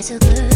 as a bird.